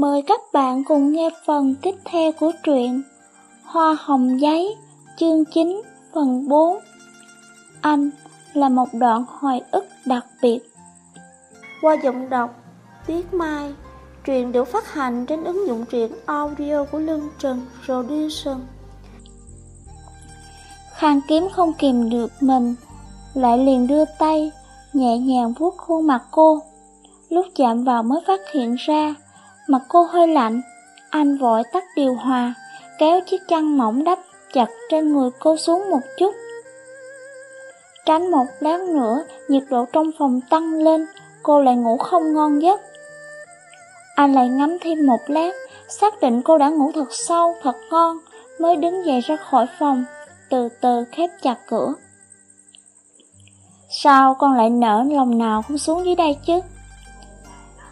Mời các bạn cùng nghe phần tiếp theo của truyện Hoa hồng giấy, chương 9, phần 4 Anh là một đoạn hồi ức đặc biệt. Qua giọng đọc, Tuyết Mai Truyện được phát hành trên ứng dụng truyện audio của Lương Trần Production. Khang kiếm không kìm được mình Lại liền đưa tay Nhẹ nhàng vuốt khuôn mặt cô. Lúc chạm vào mới phát hiện ra Mặt cô hơi lạnh. Anh vội tắt điều hòa Kéo chiếc chăn mỏng đắp chặt trên người cô xuống một chút. Tránh một lát nữa Nhiệt độ trong phòng tăng lên Cô lại ngủ không ngon giấc. Anh lại ngắm thêm một lát Xác định cô đã ngủ thật sâu, thật ngon Mới đứng dậy ra khỏi phòng Từ từ khép chặt cửa. Sao con lại nở lòng nào không xuống dưới đây chứ?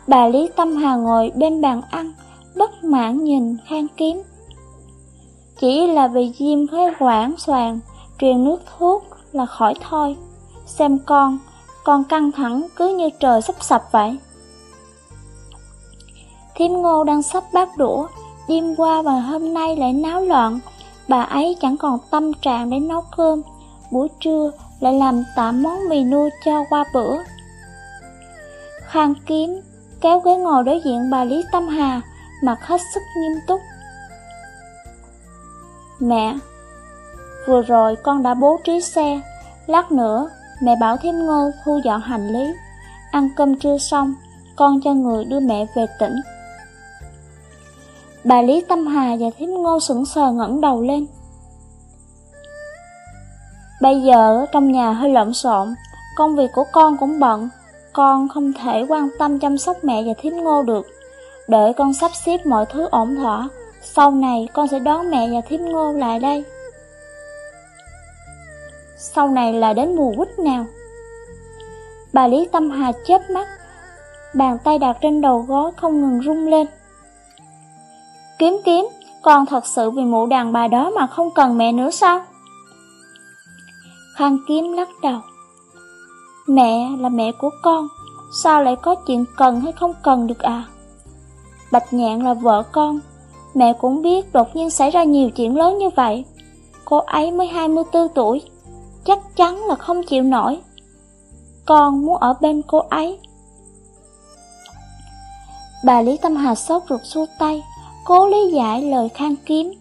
Bà Lý Tâm Hà ngồi bên bàn ăn, bất mãn nhìn khang kiếm. Chỉ là vì diêm khói quảng soàn, truyền nước thuốc là khỏi thôi. Xem con, con căng thẳng cứ như trời sắp sập vậy. Thiếm ngô đang sắp bát đũa, đêm qua và hôm nay lại náo loạn. Bà ấy chẳng còn tâm trạng để nấu cơm, buổi trưa lại làm tạm món mì nuôi cho qua bữa. Khang kiếm kéo ghế ngồi đối diện bà Lý Tâm Hà, mặt hết sức nghiêm túc. Mẹ, vừa rồi con đã bố trí xe, lát nữa mẹ bảo thêm Ngô thu dọn hành lý. Ăn cơm trưa xong, con cho người đưa mẹ về tỉnh. Bà Lý Tâm Hà và Thiếm Ngô sững sờ ngẩng đầu lên. Bây giờ trong nhà hơi lộn xộn, công việc của con cũng bận, con không thể quan tâm chăm sóc mẹ và thím ngô được. Đợi con sắp xếp mọi thứ ổn thỏa, sau này con sẽ đón mẹ và thím ngô lại đây. Sau này là đến mùa quýt nào? Bà Lý Tâm Hà chớp mắt, bàn tay đặt trên đầu gối không ngừng rung lên. Kiếm kiếm, con thật sự vì mụ đàn bà đó mà không cần mẹ nữa sao? Khang kiếm lắc đầu. Mẹ là mẹ của con, sao lại có chuyện cần hay không cần được à? Bạch Nhạn là vợ con, mẹ cũng biết đột nhiên xảy ra nhiều chuyện lớn như vậy. Cô ấy mới 24 tuổi, chắc chắn là không chịu nổi. Con muốn ở bên cô ấy. Bà Lý Tâm Hà sốt ruột xua tay, cố lý giải lời khang kiếm.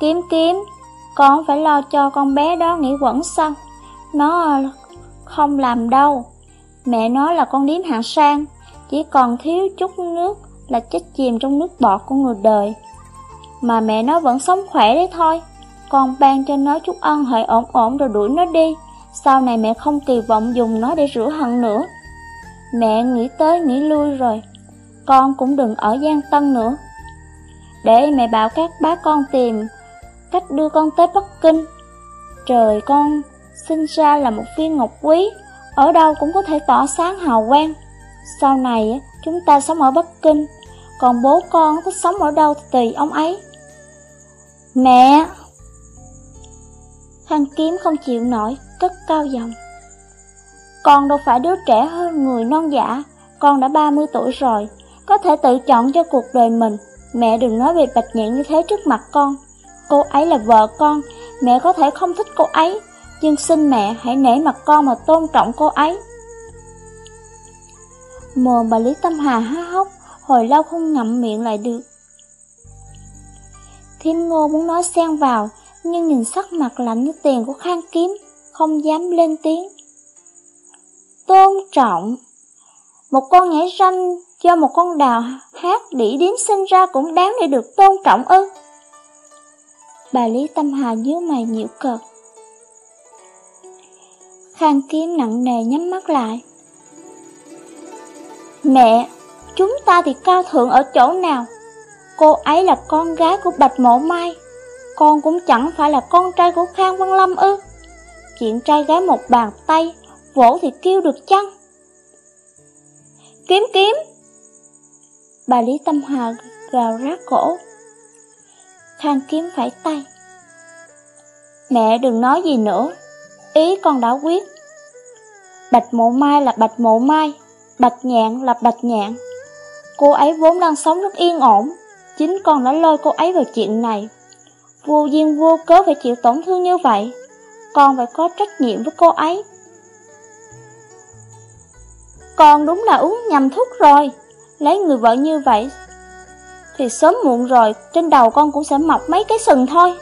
Kiếm kiếm, con phải lo cho con bé đó nghỉ quẩn sao? Nó không làm đâu. Mẹ nói là con điếm hạng sang, chỉ còn thiếu chút nước là chết chìm trong nước bọt của người đời. Mà mẹ nó vẫn sống khỏe đấy thôi. Con ban cho nó chút ăn hệ ổn ổn rồi đuổi nó đi. Sau này mẹ không kỳ vọng dùng nó để rửa hận nữa. Mẹ nghĩ tới nghĩ lui rồi. Con cũng đừng ở Giang Tân nữa. Để mẹ bảo các bác con tìm cách đưa con tới Bắc Kinh. Trời con sinh ra là một viên ngọc quý, ở đâu cũng có thể tỏ sáng hào quang. Sau này chúng ta sống ở Bắc Kinh, còn bố con thích sống ở đâu thì tùy ông ấy. Mẹ! Khang kiếm không chịu nổi, cất cao giọng. Con đâu phải đứa trẻ hơn người non giả, con đã 30 tuổi rồi, có thể tự chọn cho cuộc đời mình. Mẹ đừng nói về bạch nhạn như thế trước mặt con. Cô ấy là vợ con, mẹ có thể không thích cô ấy, nhưng xin mẹ hãy nể mặt con mà tôn trọng cô ấy. mùa bà Lý Tâm Hà há hốc, hồi lâu không ngậm miệng lại được. Thiêm ngô muốn nói xen vào, nhưng nhìn sắc mặt lạnh như tiền của Khang Kiếm, không dám lên tiếng. Tôn trọng Một con nhảy ranh do một con đào hát đỉ điếm sinh ra cũng đáng để được tôn trọng ư. Bà Lý Tâm Hà nhíu mày nhiễu cợt. Khang kiếm nặng nề nhắm mắt lại. Mẹ, chúng ta thì cao thượng ở chỗ nào? Cô ấy là con gái của Bạch Mộ Mai. Con cũng chẳng phải là con trai của Khang Văn Lâm ư. Chuyện trai gái một bàn tay, vỗ thì kêu được chăng? Kiếm kiếm! Bà Lý Tâm Hà gào rát cổ. Khang kiếm phải tay. Mẹ đừng nói gì nữa, ý con đã quyết. Bạch mộ mai là bạch mộ mai, bạch nhạn là bạch nhạn. Cô ấy vốn đang sống rất yên ổn, chính con đã lôi cô ấy vào chuyện này. Vô duyên vô cớ phải chịu tổn thương như vậy, con phải có trách nhiệm với cô ấy. Con đúng là uống nhầm thuốc rồi, lấy người vợ như vậy thì sớm muộn rồi trên đầu con cũng sẽ mọc mấy cái sừng thôi.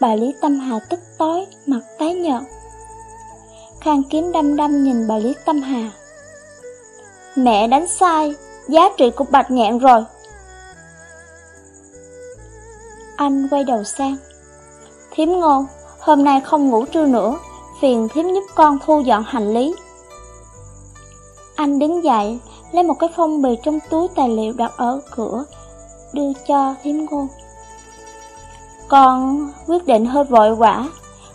Bà Lý Tâm Hà tức tối, mặt tái nhợt. Khang kiếm đâm đâm nhìn bà Lý Tâm Hà. Mẹ đánh sai, giá trị của bạch nhạn rồi. Anh quay đầu sang. Thiếm ngôn, hôm nay không ngủ trưa nữa, phiền thiếm giúp con thu dọn hành lý. Anh đứng dậy, lấy một cái phong bì trong túi tài liệu đặt ở cửa, đưa cho thiếm ngôn. Con quyết định hơi vội vã,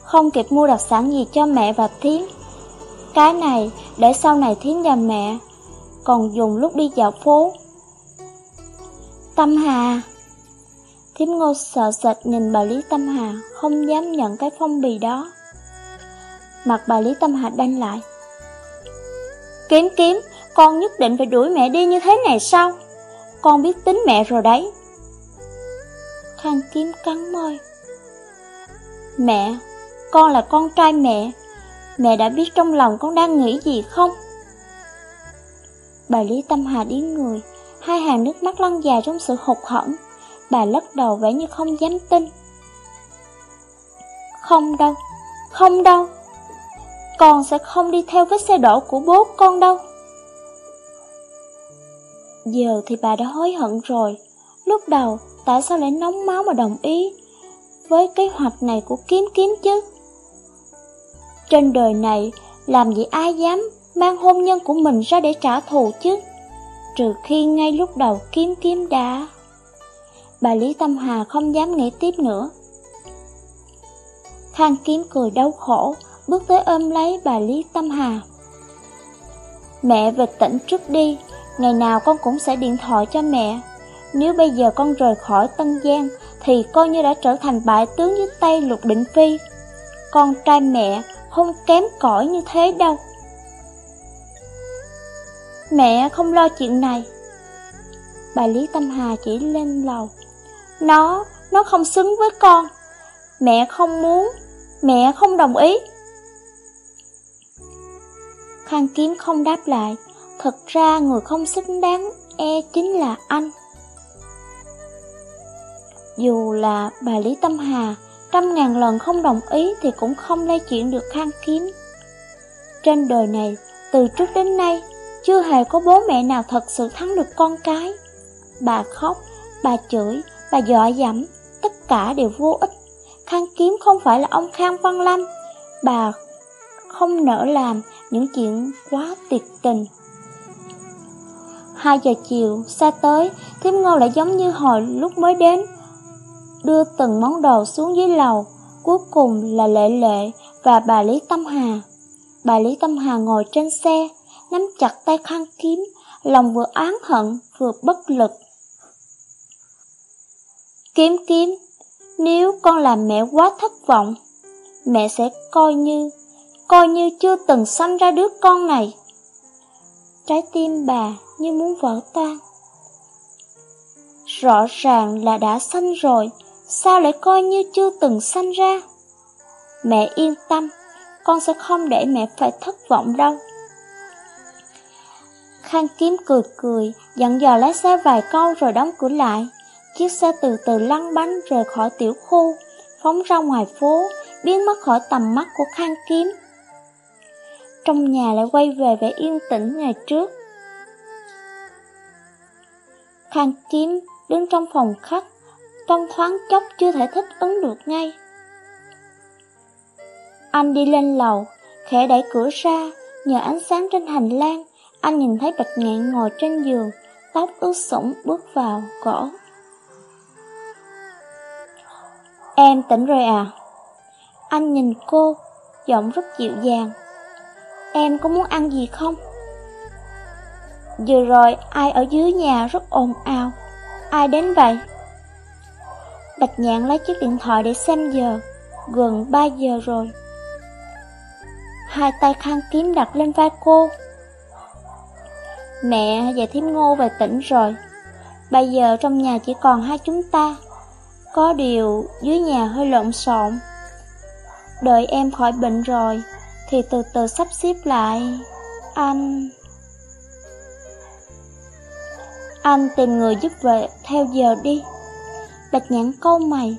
không kịp mua đặc sản gì cho mẹ và Thiến. Cái này để sau này Thiến và mẹ còn dùng lúc đi dạo phố. Tâm Hà Thiếm ngô sợ sệt nhìn bà Lý Tâm Hà, không dám nhận cái phong bì đó. Mặt bà Lý Tâm Hà đanh lại. Kiếm kiếm, con nhất định phải đuổi mẹ đi như thế này sao? Con biết tính mẹ rồi đấy. Khang kiếm cắn môi. Mẹ, con là con trai mẹ. Mẹ đã biết trong lòng con đang nghĩ gì không? Bà Lý Tâm Hà điên người, hai hàng nước mắt lăn dài trong sự hụt hẫng. Bà lắc đầu vẻ như không dám tin. Không đâu, không đâu. Con sẽ không đi theo vết xe đổ của bố con đâu. Giờ thì bà đã hối hận rồi. Lúc đầu, tại sao lại nóng máu mà đồng ý với kế hoạch này của kiếm kiếm chứ? Trên đời này, làm gì ai dám mang hôn nhân của mình ra để trả thù chứ? Trừ khi ngay lúc đầu kiếm kiếm đã... Bà Lý Tâm Hà không dám nghĩ tiếp nữa. Khang kiếm cười đau khổ, bước tới ôm lấy bà Lý Tâm Hà. Mẹ về tỉnh trước đi, ngày nào con cũng sẽ điện thoại cho mẹ. Nếu bây giờ con rời khỏi Tân Giang, thì coi như đã trở thành bại tướng dưới tay Lục Định Phi. Con trai mẹ không kém cỏi như thế đâu. Mẹ không lo chuyện này. Bà Lý Tâm Hà chỉ lên lầu. Nó, nó không xứng với con. Mẹ không muốn, mẹ không đồng ý. Khang Kiếm không đáp lại, thật ra người không xứng đáng e chính là anh. Dù là bà Lý Tâm Hà trăm ngàn lần không đồng ý thì cũng không lay chuyển được Khang Kiếm. Trên đời này, từ trước đến nay, chưa hề có bố mẹ nào thật sự thắng được con cái. Bà khóc, bà chửi, bà dọa dẫm, tất cả đều vô ích. Khang Kiếm không phải là ông Khang Văn Lâm, bà không nỡ làm những chuyện quá tuyệt tình. Hai giờ chiều, xa tới, Thiếm Ngô lại giống như hồi lúc mới đến. Đưa từng món đồ xuống dưới lầu, cuối cùng là Lệ Lệ và bà Lý Tâm Hà. Bà Lý Tâm Hà ngồi trên xe, nắm chặt tay khăn kiếm, lòng vừa oán hận vừa bất lực. Kiếm kiếm, nếu con làm mẹ quá thất vọng, mẹ sẽ coi như, coi như chưa từng sanh ra đứa con này. Trái tim bà như muốn vỡ tan. Rõ ràng là đã sanh rồi, sao lại coi như chưa từng sanh ra? Mẹ yên tâm, con sẽ không để mẹ phải thất vọng đâu. Khang Kiếm cười cười, dặn dò lái xe vài câu rồi đóng cửa lại. Chiếc xe từ từ lăn bánh rời khỏi tiểu khu, phóng ra ngoài phố, biến mất khỏi tầm mắt của Khang Kiếm. Trong nhà lại quay về vẻ yên tĩnh ngày trước. Khang Kiếm đứng trong phòng khách, trong thoáng chốc chưa thể thích ứng được ngay. Anh đi lên lầu, khẽ đẩy cửa ra, nhờ ánh sáng trên hành lang, anh nhìn thấy Bạch Ngạn ngồi trên giường, tóc ướt sũng bước vào, gõ. Em tỉnh rồi à? Anh nhìn cô, giọng rất dịu dàng. Em có muốn ăn gì không? Vừa rồi ai ở dưới nhà rất ồn ào Ai đến vậy? Bạch nhạn lấy chiếc điện thoại để xem giờ, Gần 3 giờ rồi. Hai tay khăn kiếm đặt lên vai cô. Mẹ và thím ngô về tỉnh rồi. Bây giờ trong nhà chỉ còn hai chúng ta. Có điều, dưới nhà hơi lộn xộn. Đợi em khỏi bệnh rồi, Thì từ từ sắp xếp lại. Anh... Anh tìm người giúp về theo giờ đi. Bạch nhãn câu mày.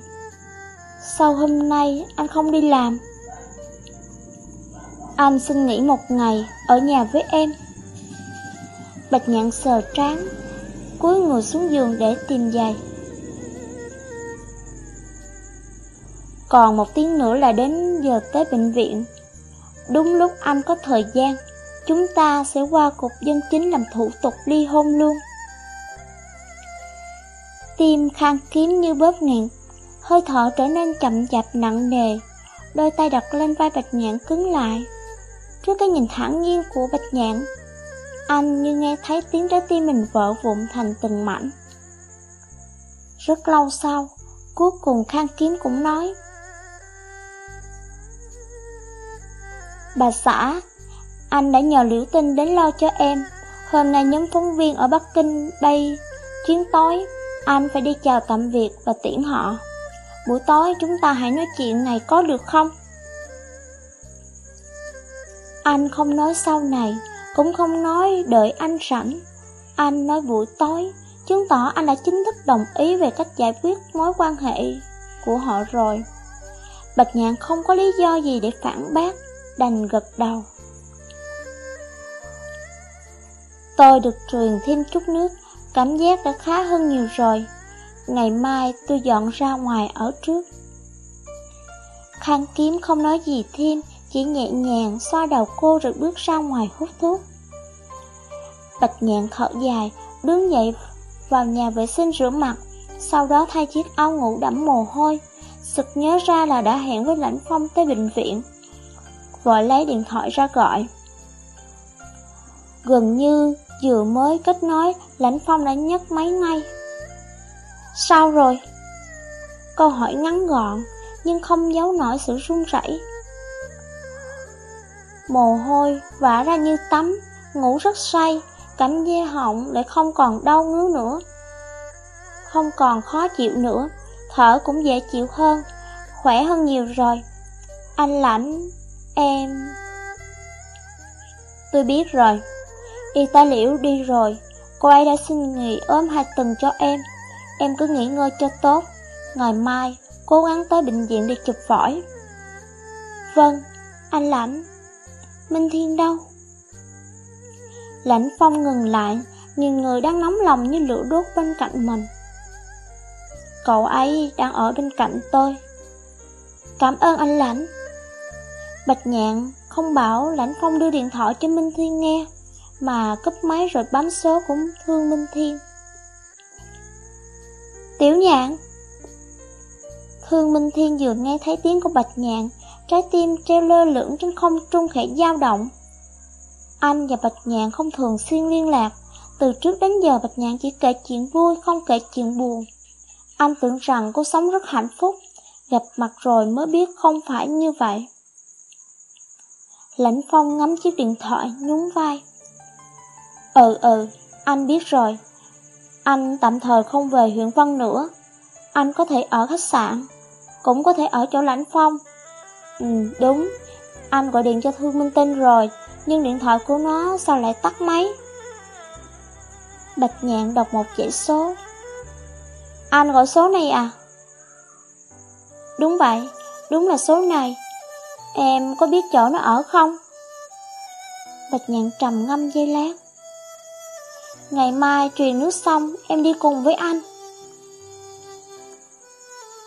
Sau hôm nay anh không đi làm? Anh xin nghỉ một ngày Ở nhà với em. Bạch nhãn sờ trán, cúi người xuống giường để tìm giày. Còn một tiếng nữa là đến giờ tới bệnh viện. Đúng lúc anh có thời gian, Chúng ta sẽ qua cục dân chính làm thủ tục ly hôn luôn. Tim khang kiếm như bóp nghẹn Hơi thở trở nên chậm chạp nặng nề, Đôi tay đặt lên vai bạch nhạn cứng lại. Trước cái nhìn thẳng nhiên của bạch nhạn Anh như nghe thấy tiếng trái tim mình vỡ vụn thành từng mảnh. Rất lâu sau, Cuối cùng khang kiếm cũng nói, Bà xã, Anh đã nhờ liễu tinh đến lo cho em. Hôm nay nhóm phóng viên ở Bắc Kinh bay chuyến tối anh phải đi chào tạm biệt và tiễn họ. Buổi tối chúng ta hãy nói chuyện này có được không? Anh không nói sau này, cũng không nói đợi anh rảnh. Anh nói buổi tối, chứng tỏ anh đã chính thức đồng ý về cách giải quyết mối quan hệ của họ rồi. Bạch Nhạn không có lý do gì để phản bác, đành gật đầu. Tôi được truyền thêm chút nước Cảm giác đã khá hơn nhiều rồi. Ngày mai tôi dọn ra ngoài ở trước. Khang kiếm không nói gì thêm, Chỉ nhẹ nhàng xoa đầu cô rồi bước ra ngoài hút thuốc. Bạch nhạn thở dài, Đứng dậy vào nhà vệ sinh rửa mặt. Sau đó thay chiếc áo ngủ đẫm mồ hôi. Sực nhớ ra là đã hẹn với Lãnh Phong tới bệnh viện. Vội lấy điện thoại ra gọi. Gần như Vừa mới kết nối, Lãnh Phong đã nhấc máy ngay. Sao rồi? Câu hỏi ngắn gọn, nhưng không giấu nổi sự run rẩy. Mồ hôi vã ra như tắm, ngủ rất say, cảm dê họng lại không còn đau ngứa nữa. Không còn khó chịu nữa, thở cũng dễ chịu hơn, khỏe hơn nhiều rồi. Anh Lãnh, em... Tôi biết rồi. Y tá liễu đi rồi, cô ấy đã xin nghỉ ốm hai tuần cho em. Em cứ nghỉ ngơi cho tốt, ngày mai cố gắng tới bệnh viện để chụp phổi. Vâng, anh Lãnh. Minh Thiên đâu? Lãnh Phong ngừng lại, nhìn người đang nóng lòng như lửa đốt bên cạnh mình. Cậu ấy đang ở bên cạnh tôi. Cảm ơn anh Lãnh. Bạch Nhạn không bảo Lãnh Phong đưa điện thoại cho Minh Thiên nghe mà cấp máy rồi bấm số cũng Thương Minh Thiên. Tiểu nhạn Thương Minh Thiên vừa nghe thấy tiếng của Bạch Nhạn, trái tim treo lơ lửng trên không trung khẽ dao động. Anh và Bạch Nhạn không thường xuyên liên lạc, từ trước đến giờ Bạch Nhạn chỉ kể chuyện vui, không kể chuyện buồn. Anh tưởng rằng cô sống rất hạnh phúc, gặp mặt rồi mới biết không phải như vậy. Lãnh Phong ngắm chiếc điện thoại, nhún vai. Ừ ừ, anh biết rồi. Anh tạm thời không về huyện Vân nữa. Anh có thể ở khách sạn, cũng có thể ở chỗ lãnh phong. Ừ, đúng. Anh gọi điện cho Thương Minh Tinh rồi, nhưng điện thoại của nó sao lại tắt máy? Bạch nhạn đọc một dãy số. Anh gọi số này à? Đúng vậy, đúng là số này. Em có biết chỗ nó ở không? Bạch nhạn trầm ngâm dây lát. Ngày mai truyền nước xong em đi cùng với anh.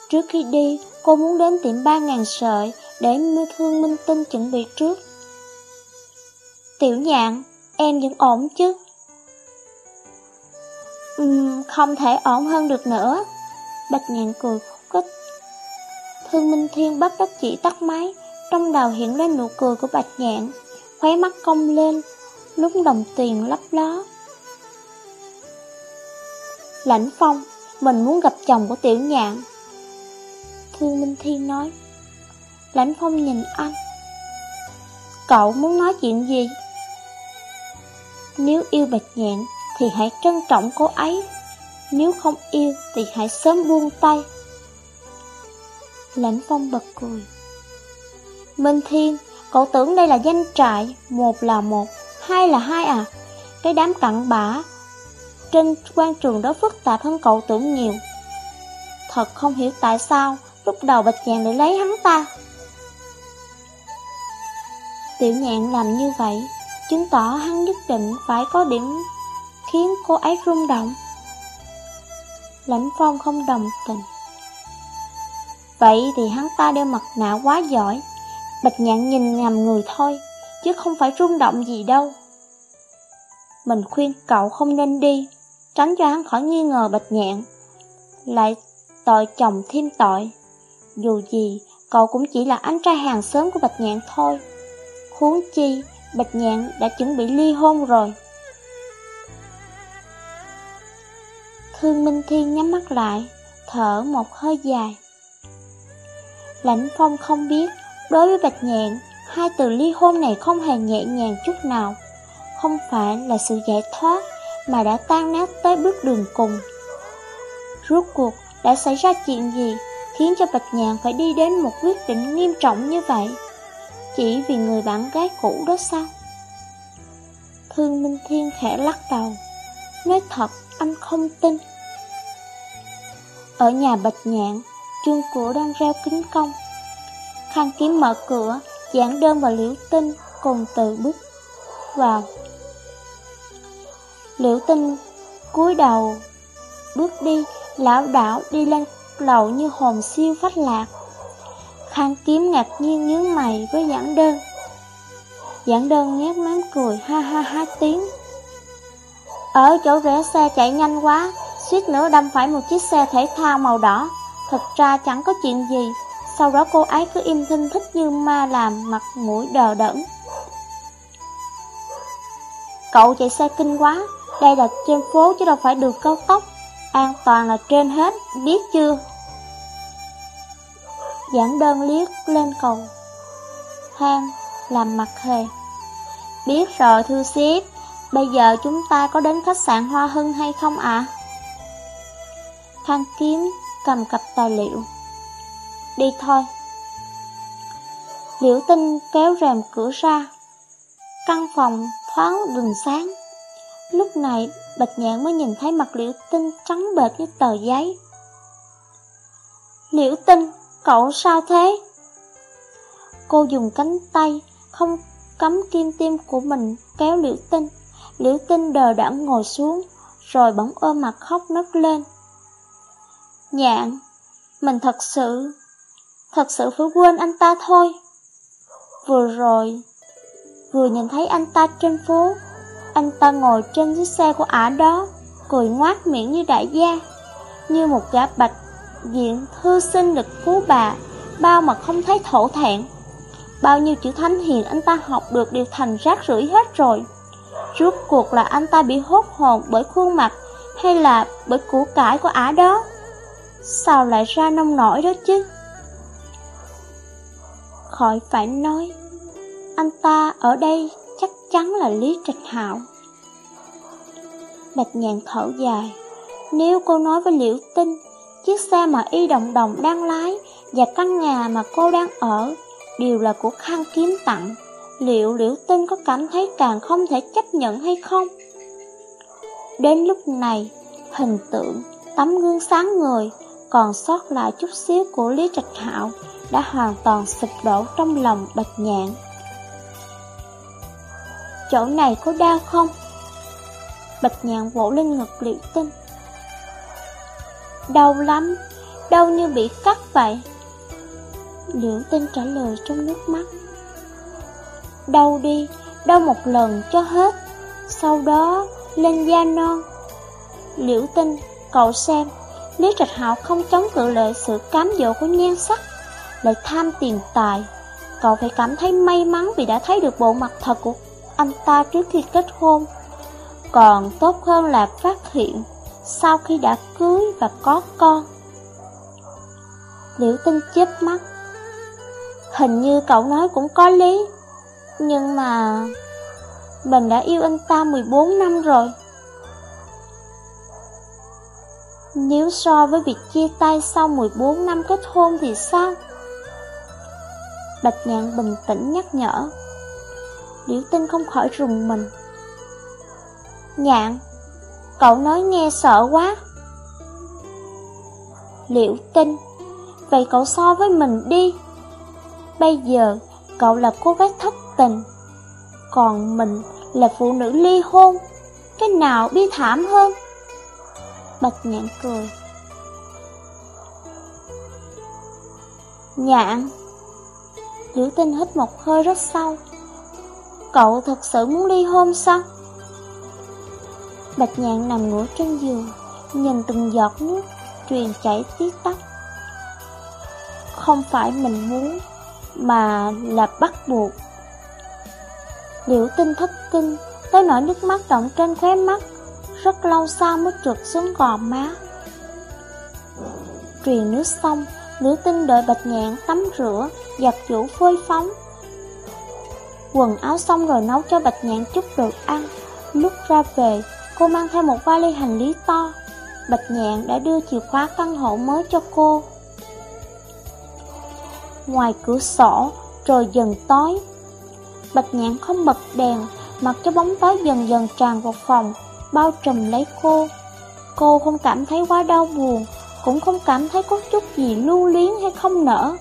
Trước khi đi cô muốn đến tiệm ba ngàn sợi Để mua thương minh tinh chuẩn bị trước. Tiểu nhạn Em vẫn ổn chứ? Uhm, Không thể ổn hơn được nữa. Bạch nhạn cười khúc kích Thương Minh Thiên bắt đắc chỉ tắt máy Trong đầu hiện lên nụ cười của Bạch Nhạn Khóe mắt cong lên Lúc đồng tiền lấp ló. Lãnh Phong, mình muốn gặp chồng của Tiểu Nhạn. Thư Minh Thiên nói. Lãnh Phong nhìn anh. Cậu muốn nói chuyện gì? Nếu yêu bạch nhạn thì hãy trân trọng cô ấy Nếu không yêu thì hãy sớm buông tay Lãnh phong bật cười Minh Thiên, cậu tưởng đây là danh trại Một là một, hai là hai à Cái đám cặn bã trên quan trường đó phức tạp hơn cậu tưởng nhiều. Thật không hiểu tại sao, Lúc đầu bạch nhạn để lấy hắn ta. Tiểu nhạn làm như vậy, Chứng tỏ hắn nhất định phải có điểm Khiến cô ấy rung động. Lãnh phong không đồng tình. Vậy thì hắn ta đeo mặt nạ quá giỏi, Bạch nhạn nhìn ngầm người thôi, Chứ không phải rung động gì đâu. Mình khuyên cậu không nên đi Tránh cho hắn khỏi nghi ngờ bạch nhạn. Lại tội chồng thêm tội. Dù gì, Cậu cũng chỉ là anh trai hàng xóm của bạch nhạn thôi. Huống chi, Bạch nhạn đã chuẩn bị ly hôn rồi. Thương Minh Thiên nhắm mắt lại, Thở một hơi dài. Lãnh Phong không biết, Đối với Bạch Nhạn, Hai từ ly hôn này không hề nhẹ nhàng chút nào. Không phải là sự giải thoát. Mà đã tan nát tới bước đường cùng. Rốt cuộc, đã xảy ra chuyện gì Khiến cho Bạch Nhàn phải đi đến một quyết định nghiêm trọng như vậy? Chỉ vì người bạn gái cũ đó sao? Thương Minh Thiên khẽ lắc đầu, Nói thật, anh không tin. Ở nhà Bạch Nhạn, chuông cửa đang reo kính công. Khang kiếm mở cửa Giảng đơn và liễu tinh cùng từ bước vào Liễu tinh cúi đầu, Bước đi, Lão đảo đi lên lầu như hồn siêu phách lạc. Khang kiếm ngạc nhiên nhướng mày với giảng đơn. Giảng đơn nhét mém cười, ha ha ha tiếng. Ở chỗ rẽ xe chạy nhanh quá, suýt nữa đâm phải một chiếc xe thể thao màu đỏ. Thật ra chẳng có chuyện gì. Sau đó cô ấy cứ im thinh thích như ma làm mặt mũi đờ đẫn. Cậu chạy xe kinh quá đây là trên phố chứ đâu phải đường cao tốc An toàn là trên hết, biết chưa? Giảng đơn liếc lên cầu thang làm mặt hề Biết rồi thư xếp Bây giờ chúng ta có đến khách sạn Hoa Hưng hay không ạ? À? Thang kiếm cầm cặp tài liệu Đi thôi Liễu tinh kéo rèm cửa ra Căn phòng thoáng đường sáng Lúc này Bạch nhạn mới nhìn thấy mặt liễu tinh trắng bệt như tờ giấy Liễu tinh, cậu sao thế? Cô dùng cánh tay không cắm kim tim của mình kéo liễu tinh Liễu tinh đờ đẫn ngồi xuống Rồi bỗng ôm mặt khóc nấc lên Nhạn, mình thật sự, thật sự phải quên anh ta thôi. Vừa rồi, vừa nhìn thấy anh ta trên phố, anh ta ngồi trên chiếc xe của ả đó, cười ngoác miệng như đại gia, như một gã bạch diện thư sinh được phú bà, bao mà không thấy thổ thẹn. Bao nhiêu chữ thánh hiền anh ta học được đều thành rác rưởi hết rồi. Rốt cuộc là anh ta bị hốt hồn bởi khuôn mặt hay là bởi củ cải của ả đó? Sao lại ra nông nổi đó chứ? Khỏi phải nói, anh ta ở đây chắn là Lý Trạch Hạo. Bạch nhàn thở dài, nếu cô nói với Liễu Tinh, chiếc xe mà Y Đồng Đồng đang lái và căn nhà mà cô đang ở đều là của Khang Kiếm tặng, liệu Liễu Tinh có cảm thấy càng không thể chấp nhận hay không? Đến lúc này, hình tượng, tấm gương sáng người còn sót lại chút xíu của Lý Trạch Hạo đã hoàn toàn sụp đổ trong lòng Bạch Nhạn. Chỗ này có đau không? Bạch nhàn vỗ lên ngực Liễu Tinh. Đau lắm, đau như bị cắt vậy. Liễu Tinh trả lời trong nước mắt. Đau đi, đau một lần cho hết, sau đó lên da non. Liễu Tinh, cậu xem, nếu Trạch Hạo không chống cự lại sự cám dỗ của nhan sắc, lại tham tiền tài. Cậu phải cảm thấy may mắn vì đã thấy được bộ mặt thật của anh ta trước khi kết hôn. Còn tốt hơn là phát hiện sau khi đã cưới và có con. Liễu tinh chớp mắt. Hình như cậu nói cũng có lý, nhưng mà... Mình đã yêu anh ta 14 năm rồi Nếu so với việc chia tay sau 14 năm kết hôn thì sao? Bạch nhạn bình tĩnh nhắc nhở Liễu tinh không khỏi rùng mình. Nhạn, Cậu nói nghe sợ quá. Liễu tinh, Vậy cậu so với mình đi. Bây giờ, cậu là cô gái thất tình, Còn mình là phụ nữ ly hôn. Cái nào bi thảm hơn? Bạch nhạn cười. Nhạn, Liễu tinh hít một hơi rất sâu. Cậu thật sự muốn ly hôn sao? Bạch nhạn nằm ngủ trên giường, Nhìn từng giọt nước Truyền chảy tí tách Không phải mình muốn, Mà là bắt buộc. Liễu tinh thất kinh, Tới nỗi nước mắt động trên khóe mắt, Rất lâu sau mới trượt xuống gò má. Truyền nước xong, Liễu tinh đợi bạch nhạn tắm rửa Giặt giũ phơi phóng. Quần áo xong rồi nấu cho bạch nhạn chút đồ ăn. Lúc ra về, Cô mang theo một vali hành lý to. Bạch nhạn đã đưa chìa khóa căn hộ mới cho cô. Ngoài cửa sổ, Trời dần tối. Bạch nhạn không bật đèn, Mặc cho bóng tối dần dần tràn vào phòng, Bao trùm lấy cô. Cô không cảm thấy quá đau buồn, Cũng không cảm thấy có chút gì lưu luyến hay không nở.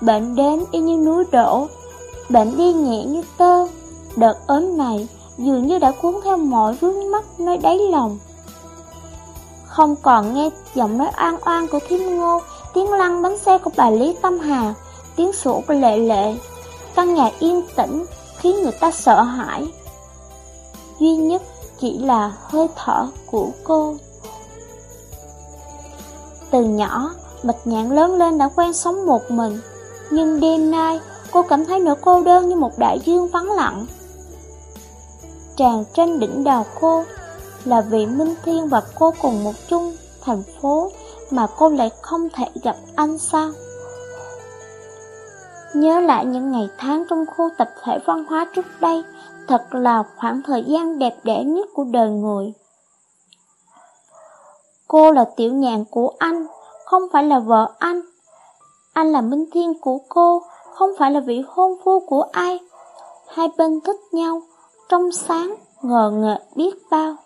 Bệnh đến y như núi đổ Bệnh đi nhẹ như tơ Đợt ốm này dường như đã cuốn theo mọi vướng mắt nơi đáy lòng. Không còn nghe giọng nói oan oan của thiên Ngô, tiếng lăn bánh xe của bà Lý Tâm Hà, tiếng sủa của Lệ Lệ. Căn nhà yên tĩnh khiến người ta sợ hãi. Duy nhất chỉ là hơi thở của cô. Từ nhỏ, Bạch Nhạn lớn lên đã quen sống một mình, nhưng đêm nay cô cảm thấy nỗi cô đơn như một đại dương vắng lặng. Tràng trên đỉnh đầu cô Là vì Minh Thiên và cô cùng một chung thành phố Mà cô lại không thể gặp anh sao? Nhớ lại những ngày tháng trong khu tập thể văn hóa trước đây, Thật là khoảng thời gian đẹp đẽ nhất của đời người. Cô là tiểu nhạn của anh, Không phải là vợ anh. Anh là minh thiên của cô không phải là vị hôn phu của ai Hai bên thích nhau trong sáng, ngờ ngợ biết bao.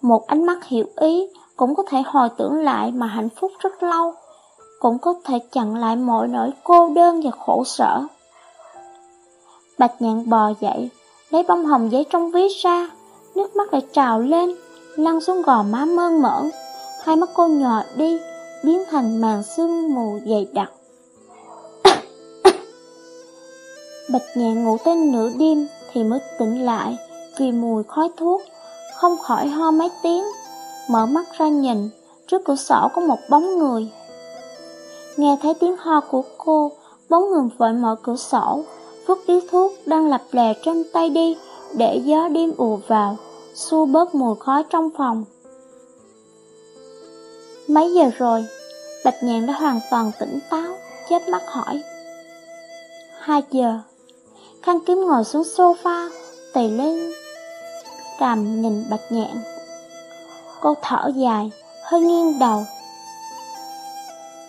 Một ánh mắt hiểu ý cũng có thể hồi tưởng lại mà hạnh phúc rất lâu, cũng có thể chặn lại mọi nỗi cô đơn và khổ sở. Bạch nhạn bò dậy, lấy bông hồng giấy trong ví ra, nước mắt lại trào lên, lăn xuống gò má mơn mởn, hai mắt cô nhòa đi, biến thành màn sương mù dày đặc. Bạch nhạn ngủ tới nửa đêm thì mới tỉnh lại vì mùi khói thuốc, không khỏi ho mấy tiếng, mở mắt ra nhìn, trước cửa sổ có một bóng người. Nghe thấy tiếng ho của cô, bóng người vội mở cửa sổ, vứt điếu thuốc đang lập lè trên tay đi để gió đêm ùa vào, xua bớt mùi khói trong phòng. Mấy giờ rồi? Bạch nhạn đã hoàn toàn tỉnh táo, chết mắt hỏi. Hai giờ. Khang kiếm ngồi xuống sofa, tì lên cằm nhìn bạch nhạn. Cô thở dài, hơi nghiêng đầu.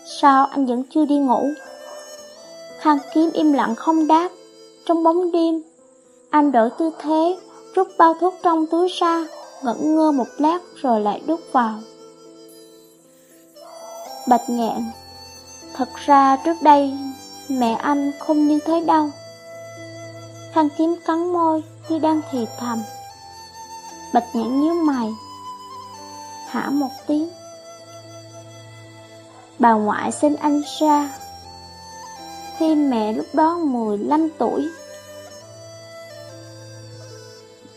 Sao anh vẫn chưa đi ngủ? Khang kiếm im lặng không đáp. Trong bóng đêm, anh đổi tư thế, rút bao thuốc trong túi ra, ngẩn ngơ một lát rồi lại đút vào. Bạch nhạn Thật ra trước đây mẹ anh không như thế đâu Phan kiếm cắn môi như đang thì thầm. Bạch nhãn nhíu mày, Hả một tiếng. Bà ngoại sinh anh ra. Khi mẹ lúc đó 15 tuổi.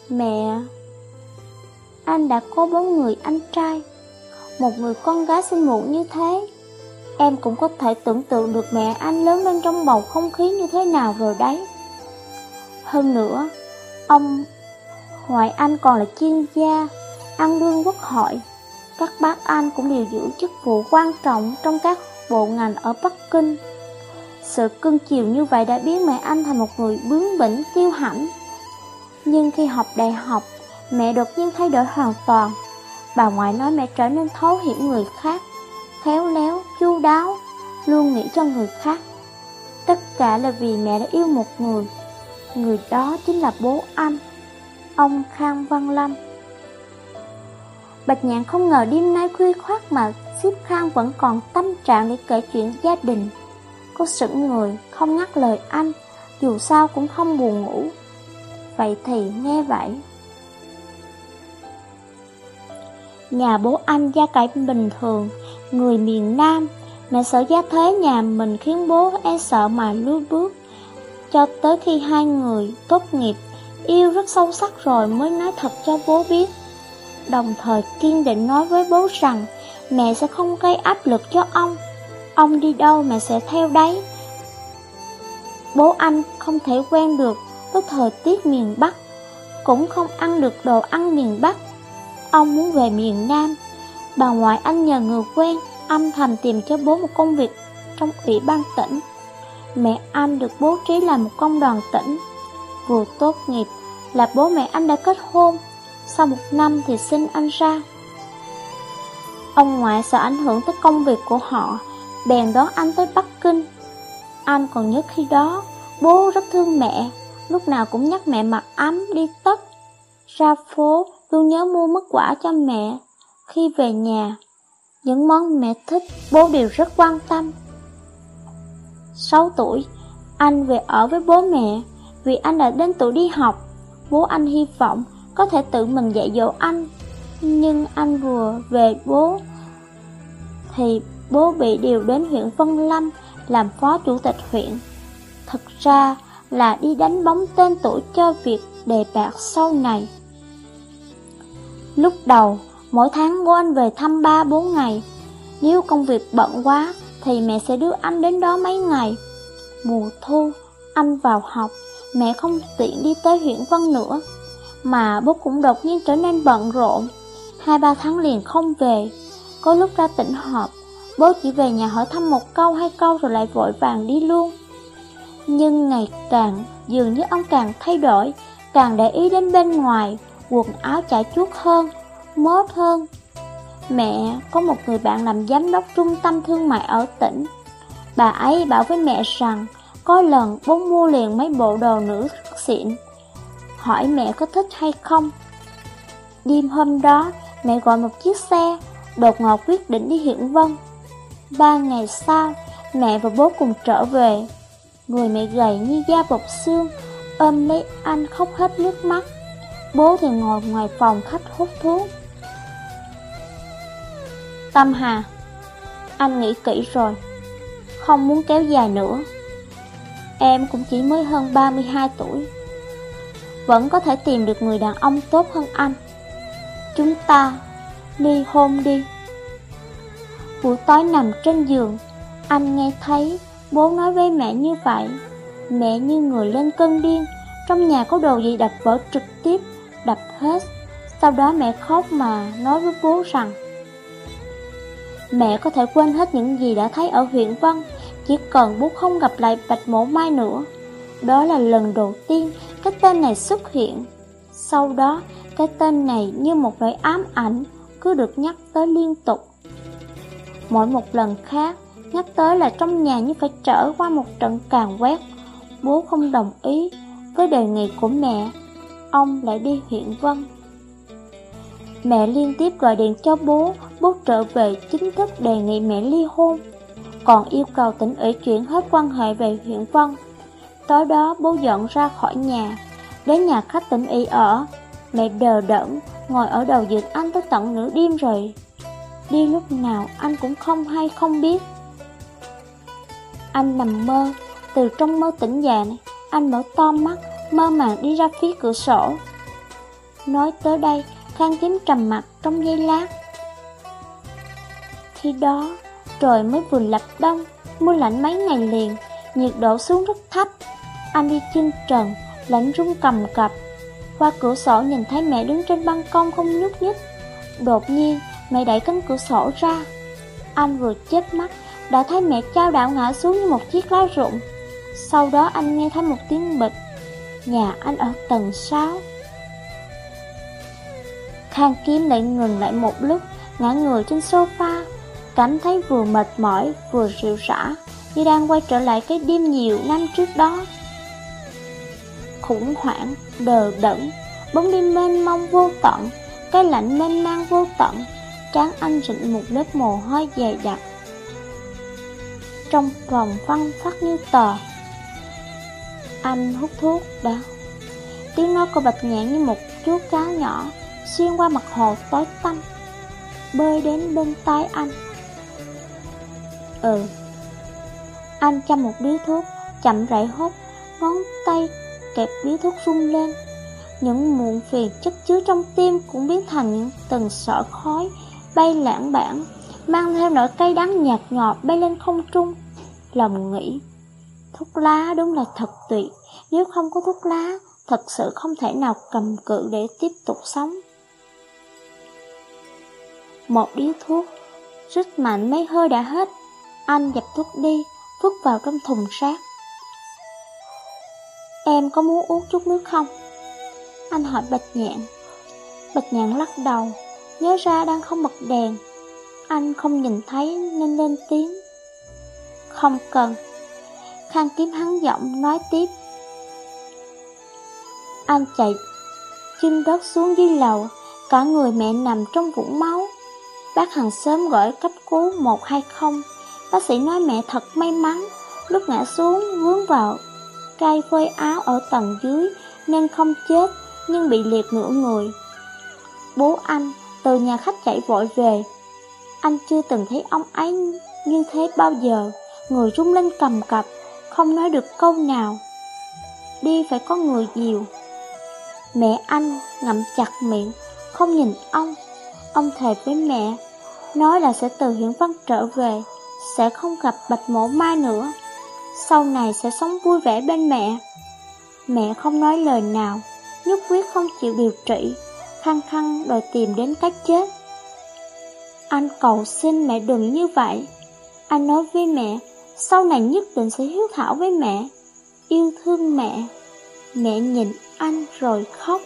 Mẹ, Anh đã có bốn người anh trai. Một người con gái sinh muộn như thế. Em cũng có thể tưởng tượng được mẹ anh lớn lên trong bầu không khí như thế nào rồi đấy hơn nữa, ông Hoài Anh còn là chuyên gia, ăn đương quốc hội. Các bác Anh cũng đều giữ chức vụ quan trọng trong các bộ ngành ở Bắc Kinh. Sự cưng chiều như vậy đã biến mẹ anh thành một người bướng bỉnh kiêu hãnh, Nhưng khi học đại học, mẹ đột nhiên thay đổi hoàn toàn. Bà ngoại nói mẹ trở nên thấu hiểu người khác, khéo léo, chu đáo, luôn nghĩ cho người khác. Tất cả là vì mẹ đã yêu một người, người đó chính là bố anh, ông Khang Văn Lâm. Bạch Nhạn không ngờ đêm nay khuya khoát mà Xếp Khang vẫn còn tâm trạng để kể chuyện gia đình. Cô sững người, không ngắt lời anh, dù sao cũng không buồn ngủ. Vậy thì nghe vậy. Nhà bố anh gia cảnh bình thường, người miền Nam, mẹ sợ gia thế nhà mình khiến bố e sợ mà lưu bước. Cho tới khi hai người tốt nghiệp, yêu rất sâu sắc rồi mới nói thật cho bố biết. Đồng thời kiên định nói với bố rằng mẹ sẽ không gây áp lực cho ông. Ông đi đâu mẹ sẽ theo đấy. Bố anh không thể quen được với thời tiết miền Bắc, cũng không ăn được đồ ăn miền Bắc. Ông muốn về miền Nam. Bà ngoại anh nhờ người quen âm thầm tìm cho bố một công việc trong ủy ban tỉnh. Mẹ anh được bố trí làm một công đoàn tỉnh. Vừa tốt nghiệp là bố mẹ anh đã kết hôn. Sau một năm thì sinh anh ra. Ông ngoại sợ ảnh hưởng tới công việc của họ, bèn đón anh tới Bắc Kinh. Anh còn nhớ khi đó, bố rất thương mẹ, lúc nào cũng nhắc mẹ mặc ấm đi tất. Ra phố, luôn nhớ mua mứt quả cho mẹ. Khi về nhà, những món mẹ thích, bố đều rất quan tâm. 6 tuổi, anh về ở với bố mẹ, vì anh đã đến tuổi đi học. Bố anh hy vọng có thể tự mình dạy dỗ anh. Nhưng anh vừa về bố thì bố bị điều đến huyện Vân Lâm làm phó chủ tịch huyện. Thực ra là đi đánh bóng tên tuổi cho việc đề bạc sau này. Lúc đầu, mỗi tháng bố anh về thăm ba bốn ngày. Nếu công việc bận quá thì mẹ sẽ đưa anh đến đó mấy ngày. Mùa thu, anh vào học, mẹ không tiện đi tới huyện Vân nữa. Mà bố cũng đột nhiên trở nên bận rộn. Hai ba tháng liền không về. Có lúc ra tỉnh họp, bố chỉ về nhà hỏi thăm một câu hai câu rồi lại vội vàng đi luôn. Nhưng ngày càng, dường như ông càng thay đổi, càng để ý đến bên ngoài, quần áo chải chuốt hơn, mốt hơn. Mẹ có một người bạn làm giám đốc trung tâm thương mại ở tỉnh. Bà ấy bảo với mẹ rằng, có lần bố mua liền mấy bộ đồ nữ xịn. Hỏi mẹ có thích hay không? Đêm hôm đó, mẹ gọi một chiếc xe, đột ngột quyết định đi Hiện Vân. Ba ngày sau, mẹ và bố cùng trở về. Người mẹ gầy như da bọc xương, ôm lấy anh khóc hết nước mắt. Bố thì ngồi ngoài phòng khách hút thuốc. Tâm Hà, anh nghĩ kỹ rồi, không muốn kéo dài nữa. Em cũng chỉ mới hơn 32 tuổi, vẫn có thể tìm được người đàn ông tốt hơn anh. Chúng ta ly hôn đi. Buổi tối nằm trên giường, anh nghe thấy bố nói với mẹ như vậy. Mẹ như người lên cơn điên, trong nhà có đồ gì đập vỡ trực tiếp, đập hết. Sau đó mẹ khóc mà nói với bố rằng Mẹ có thể quên hết những gì đã thấy ở huyện Văn chỉ cần bố không gặp lại Bạch Mổ Mai nữa. Đó là lần đầu tiên cái tên này xuất hiện. Sau đó, cái tên này như một nỗi ám ảnh, cứ được nhắc tới liên tục. Mỗi một lần khác, nhắc tới là trong nhà như phải trở qua một trận càn quét. Bố không đồng ý với đề nghị của mẹ, ông lại đi huyện Vân. Mẹ liên tiếp gọi điện cho bố, bố trở về chính thức đề nghị mẹ ly hôn, còn yêu cầu tỉnh ủy chuyển hết quan hệ về huyện Vân. Tối đó bố dọn ra khỏi nhà, đến nhà khách tỉnh ủy ở, mẹ đờ đẫn, ngồi ở đầu giường anh tới tận nửa đêm rồi. Đi lúc nào anh cũng không hay không biết. Anh nằm mơ Từ trong mơ tỉnh dậy Anh mở to mắt Mơ màng đi ra phía cửa sổ. Nói tới đây Khang kiếm trầm mặt trong giây lát. Khi đó, Trời mới vừa lập đông, Mưa lạnh mấy ngày liền, Nhiệt độ xuống rất thấp. Anh đi chân trần Lạnh rung cầm cập. Qua cửa sổ nhìn thấy mẹ đứng trên ban công không nhúc nhích. Đột nhiên, Mẹ đẩy cánh cửa sổ ra. Anh vừa chết mắt, Đã thấy mẹ trao đảo ngã xuống như một chiếc lá rụng. Sau đó anh nghe thấy một tiếng bịch. Nhà anh ở tầng 6 Khang Kiếm lại ngừng lại một lúc, ngã người trên sofa, cảm thấy vừa mệt mỏi vừa rượu rã, như đang quay trở lại cái đêm nhiều năm trước đó. Khủng hoảng, đờ đẫn, bóng đêm mênh mông vô tận, cái lạnh mênh mang vô tận, trán anh rịn một lớp mồ hôi dày đặc. Trong vòng văn phát như tờ, anh hút thuốc đã. Tiếng nói của Bạch nhãn như một chú cá nhỏ xuyên qua mặt hồ tối tăm, bơi đến bên tai anh. Ừ. Anh chăm một điếu thuốc, chậm rãi hút, ngón tay kẹp điếu thuốc rung lên. Những muộn phiền chất chứa trong tim cũng biến thành những từng sợi khói bay lãng bản, mang theo nỗi cay đắng nhạt nhọt bay lên không trung. Lòng nghĩ, thuốc lá đúng là thật tuyệt, nếu không có thuốc lá, thật sự không thể nào cầm cự để tiếp tục sống. Một điếu thuốc, Rít mạnh mấy hơi đã hết, anh dập thuốc đi, vứt vào trong thùng rác. Em có muốn uống chút nước không? Anh hỏi Bạch Nhạn. Bạch Nhạn lắc đầu, nhớ ra đang không bật đèn. Anh không nhìn thấy nên lên tiếng. Không cần. Khang kiếm hắn giọng nói tiếp. Anh chạy chân đất xuống dưới lầu, cả người mẹ nằm trong vũng máu. Bác hàng sớm gọi cấp cứu 120. Bác sĩ nói mẹ thật may mắn, lúc ngã xuống vướng vào cây phơi áo ở tầng dưới nên không chết nhưng bị liệt nửa người. Bố anh từ nhà khách chạy vội về. Anh chưa từng thấy ông ấy như thế bao giờ, người rung lên cầm cập, không nói được câu nào. Đi phải có người dìu. Mẹ anh ngậm chặt miệng, không nhìn ông. Ông thề với mẹ, nói là sẽ từ hiển văn trở về, sẽ không gặp bạch mổ mai nữa. Sau này sẽ sống vui vẻ bên mẹ. Mẹ không nói lời nào, nhất quyết không chịu điều trị, khăng khăng đòi tìm đến cách chết. Anh cầu xin mẹ đừng như vậy. Anh nói với mẹ, sau này nhất định sẽ hiếu thảo với mẹ, yêu thương mẹ. Mẹ nhìn anh rồi khóc.